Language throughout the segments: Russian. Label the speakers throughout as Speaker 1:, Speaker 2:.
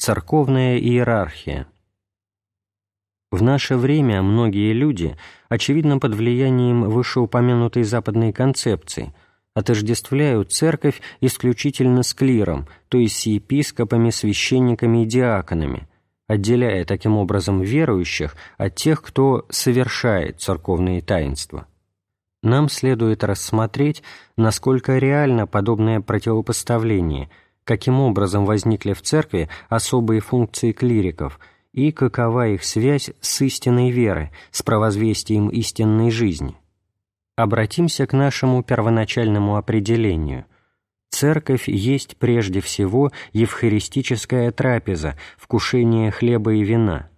Speaker 1: Церковная иерархия. В наше время многие люди, очевидно под влиянием вышеупомянутой западной концепции, отождествляют церковь исключительно с клиром, то есть с епископами, священниками и диаконами, отделяя таким образом верующих от тех, кто совершает церковные таинства. Нам следует рассмотреть, насколько реально подобное противопоставление – каким образом возникли в церкви особые функции клириков и какова их связь с истинной верой, с провозвестием истинной жизни. Обратимся к нашему первоначальному определению. Церковь есть прежде всего евхаристическая трапеза, вкушение хлеба и вина.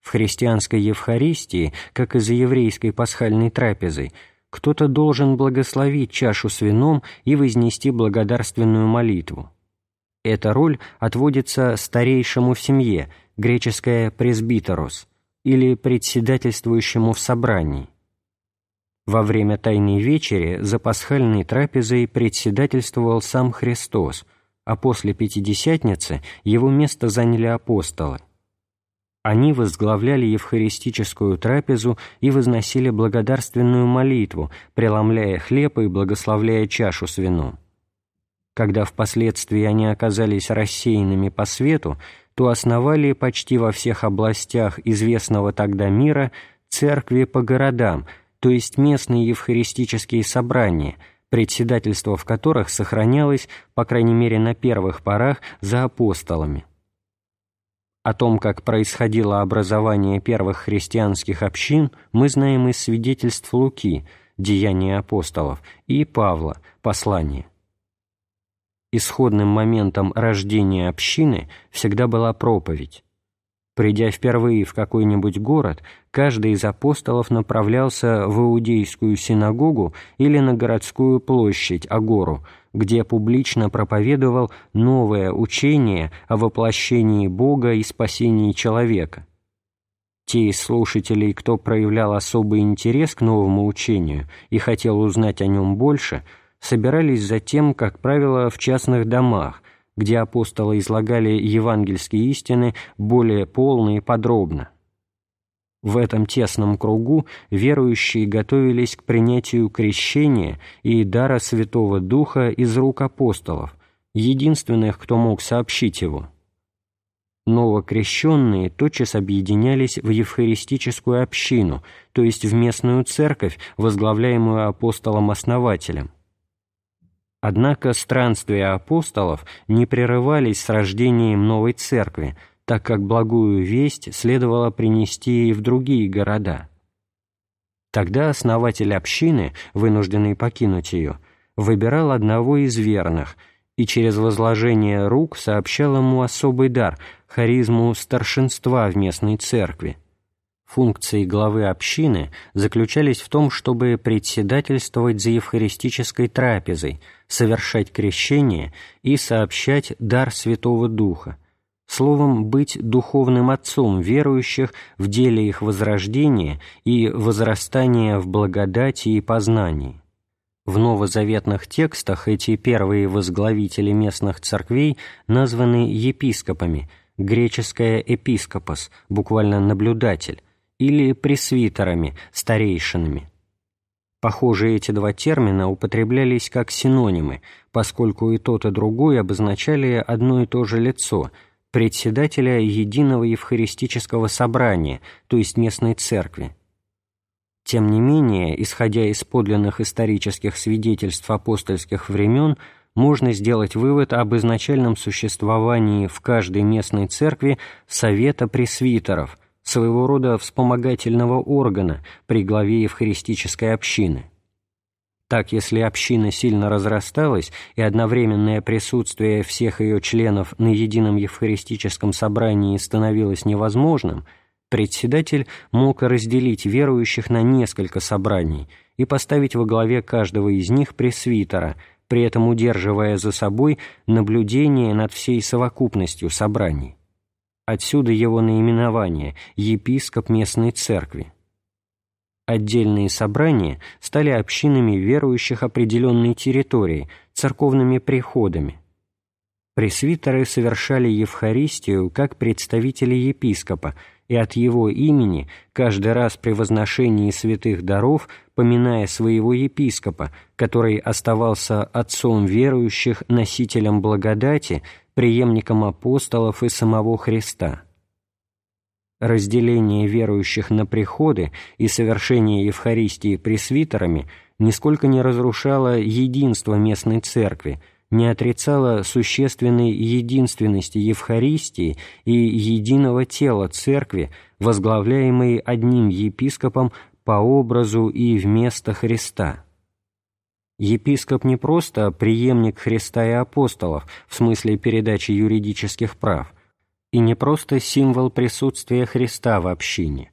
Speaker 1: В христианской Евхаристии, как и за еврейской пасхальной трапезой, кто-то должен благословить чашу с вином и вознести благодарственную молитву. Эта роль отводится старейшему в семье, греческое «пресбитерос», или председательствующему в собрании. Во время Тайной Вечери за пасхальной трапезой председательствовал сам Христос, а после Пятидесятницы его место заняли апостолы. Они возглавляли евхаристическую трапезу и возносили благодарственную молитву, преломляя хлеб и благословляя чашу с вином. Когда впоследствии они оказались рассеянными по свету, то основали почти во всех областях известного тогда мира церкви по городам, то есть местные евхаристические собрания, председательство в которых сохранялось, по крайней мере на первых порах, за апостолами. О том, как происходило образование первых христианских общин, мы знаем из свидетельств Луки, Деяния апостолов, и Павла, Послания исходным моментом рождения общины всегда была проповедь. Придя впервые в какой-нибудь город, каждый из апостолов направлялся в иудейскую синагогу или на городскую площадь, Агору, где публично проповедовал новое учение о воплощении Бога и спасении человека. Те из слушателей, кто проявлял особый интерес к новому учению и хотел узнать о нем больше – собирались затем, как правило, в частных домах, где апостолы излагали евангельские истины более полно и подробно. В этом тесном кругу верующие готовились к принятию крещения и дара Святого Духа из рук апостолов, единственных, кто мог сообщить его. Новокрещенные тотчас объединялись в евхаристическую общину, то есть в местную церковь, возглавляемую апостолом-основателем. Однако странствия апостолов не прерывались с рождением новой церкви, так как благую весть следовало принести и в другие города. Тогда основатель общины, вынужденный покинуть ее, выбирал одного из верных и через возложение рук сообщал ему особый дар, харизму старшинства в местной церкви, Функции главы общины заключались в том, чтобы председательствовать за евхаристической трапезой, совершать крещение и сообщать дар Святого Духа, словом, быть духовным отцом верующих в деле их возрождения и возрастания в благодати и познании. В новозаветных текстах эти первые возглавители местных церквей названы епископами, греческое «епископос», буквально «наблюдатель», или пресвитерами, старейшинами. Похоже, эти два термина употреблялись как синонимы, поскольку и тот, и другой обозначали одно и то же лицо – председателя единого евхаристического собрания, то есть местной церкви. Тем не менее, исходя из подлинных исторических свидетельств апостольских времен, можно сделать вывод об изначальном существовании в каждой местной церкви совета пресвитеров, своего рода вспомогательного органа при главе евхаристической общины. Так, если община сильно разрасталась и одновременное присутствие всех ее членов на едином евхаристическом собрании становилось невозможным, председатель мог разделить верующих на несколько собраний и поставить во главе каждого из них пресвитера, при этом удерживая за собой наблюдение над всей совокупностью собраний. Отсюда его наименование «епископ местной церкви». Отдельные собрания стали общинами верующих определенной территории, церковными приходами. Пресвитеры совершали Евхаристию как представители епископа, и от его имени каждый раз при возношении святых даров, поминая своего епископа, который оставался отцом верующих, носителем благодати, преемником апостолов и самого Христа. Разделение верующих на приходы и совершение Евхаристии пресвитерами нисколько не разрушало единство местной церкви, не отрицало существенной единственности Евхаристии и единого тела Церкви, возглавляемой одним епископом по образу и вместо Христа. Епископ не просто преемник Христа и апостолов в смысле передачи юридических прав, и не просто символ присутствия Христа в общине.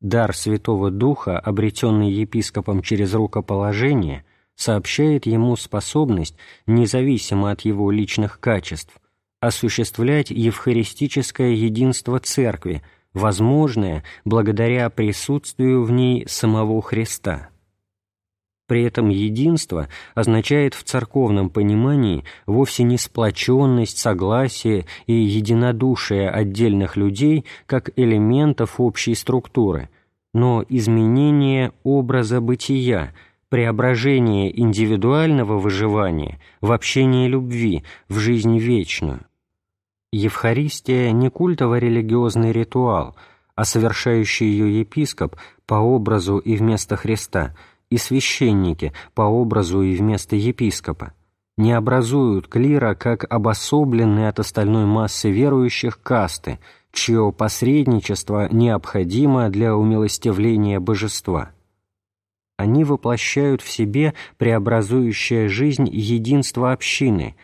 Speaker 1: Дар Святого Духа, обретенный епископом через рукоположение – сообщает ему способность, независимо от его личных качеств, осуществлять евхаристическое единство Церкви, возможное благодаря присутствию в ней самого Христа. При этом единство означает в церковном понимании вовсе не сплоченность, согласие и единодушие отдельных людей как элементов общей структуры, но изменение образа бытия – преображение индивидуального выживания в общение любви, в жизнь вечную. Евхаристия не культово-религиозный ритуал, а совершающий ее епископ по образу и вместо Христа, и священники по образу и вместо епископа, не образуют клира как обособленные от остальной массы верующих касты, чье посредничество необходимо для умилостивления божества. Они воплощают в себе преобразующая жизнь единство общины,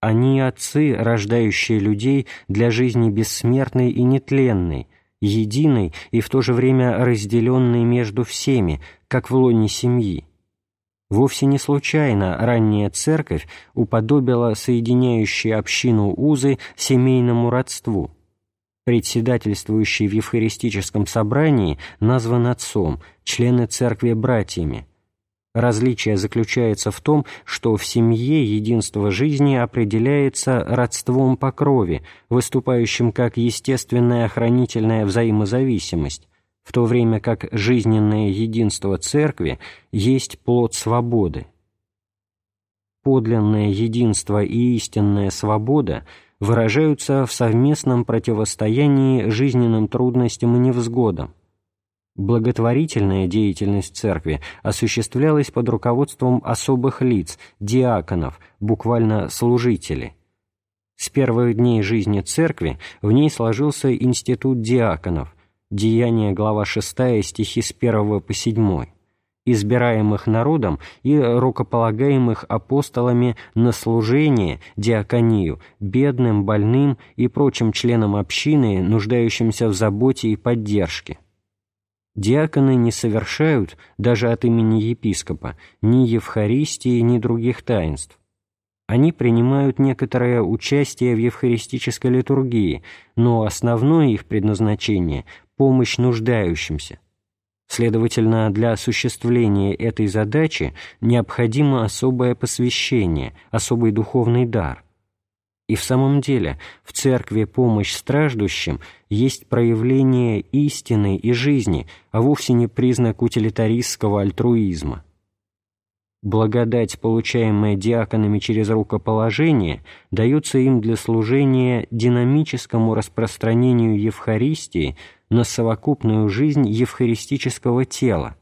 Speaker 1: они отцы, рождающие людей для жизни бессмертной и нетленной, единой и в то же время разделенной между всеми, как в лоне семьи. Вовсе не случайно ранняя церковь уподобила соединяющие общину узы семейному родству – председательствующий в Евхаристическом собрании, назван отцом, члены церкви – братьями. Различие заключается в том, что в семье единство жизни определяется родством по крови, выступающим как естественная охранительная взаимозависимость, в то время как жизненное единство церкви есть плод свободы. Подлинное единство и истинная свобода – выражаются в совместном противостоянии жизненным трудностям и невзгодам. Благотворительная деятельность церкви осуществлялась под руководством особых лиц, диаконов, буквально служителей. С первых дней жизни церкви в ней сложился институт диаконов, Деяния, глава 6, стихи с 1 по 7 избираемых народом и рукополагаемых апостолами на служение, диаконию, бедным, больным и прочим членам общины, нуждающимся в заботе и поддержке. Диаконы не совершают, даже от имени епископа, ни Евхаристии, ни других таинств. Они принимают некоторое участие в евхаристической литургии, но основное их предназначение – помощь нуждающимся. Следовательно, для осуществления этой задачи необходимо особое посвящение, особый духовный дар. И в самом деле в церкви помощь страждущим есть проявление истины и жизни, а вовсе не признак утилитаристского альтруизма. Благодать, получаемая диаконами через рукоположение, дается им для служения динамическому распространению Евхаристии – на совокупную жизнь евхаристического тела,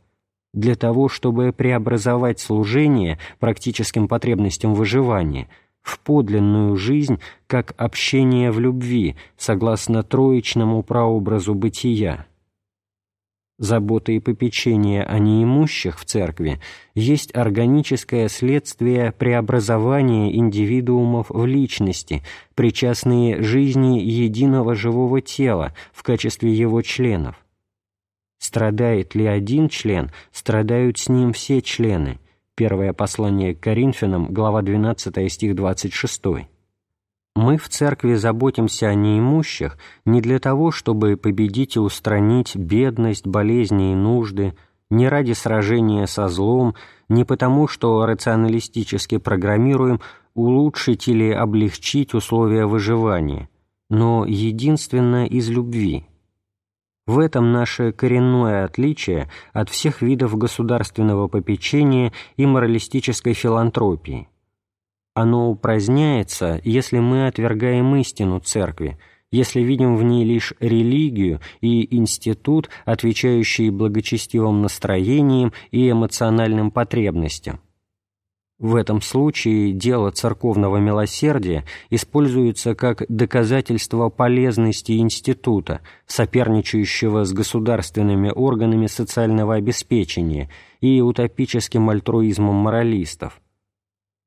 Speaker 1: для того, чтобы преобразовать служение практическим потребностям выживания в подлинную жизнь как общение в любви, согласно троичному прообразу бытия. Забота и попечение о неимущих в церкви есть органическое следствие преобразования индивидуумов в личности, причастные жизни единого живого тела в качестве его членов. Страдает ли один член, страдают с ним все члены. Первое послание к Коринфянам, глава 12, стих 26. Мы в церкви заботимся о неимущих не для того, чтобы победить и устранить бедность, болезни и нужды, не ради сражения со злом, не потому, что рационалистически программируем улучшить или облегчить условия выживания, но единственно из любви. В этом наше коренное отличие от всех видов государственного попечения и моралистической филантропии. Оно упраздняется, если мы отвергаем истину Церкви, если видим в ней лишь религию и институт, отвечающий благочестивым настроениям и эмоциональным потребностям. В этом случае дело церковного милосердия используется как доказательство полезности института, соперничающего с государственными органами социального обеспечения и утопическим альтруизмом моралистов.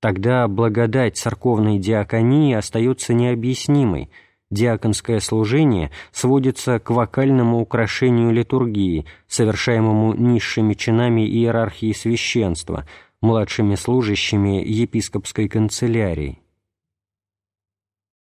Speaker 1: Тогда благодать церковной диаконии остается необъяснимой, диаконское служение сводится к вокальному украшению литургии, совершаемому низшими чинами иерархии священства – младшими служащими епископской канцелярии.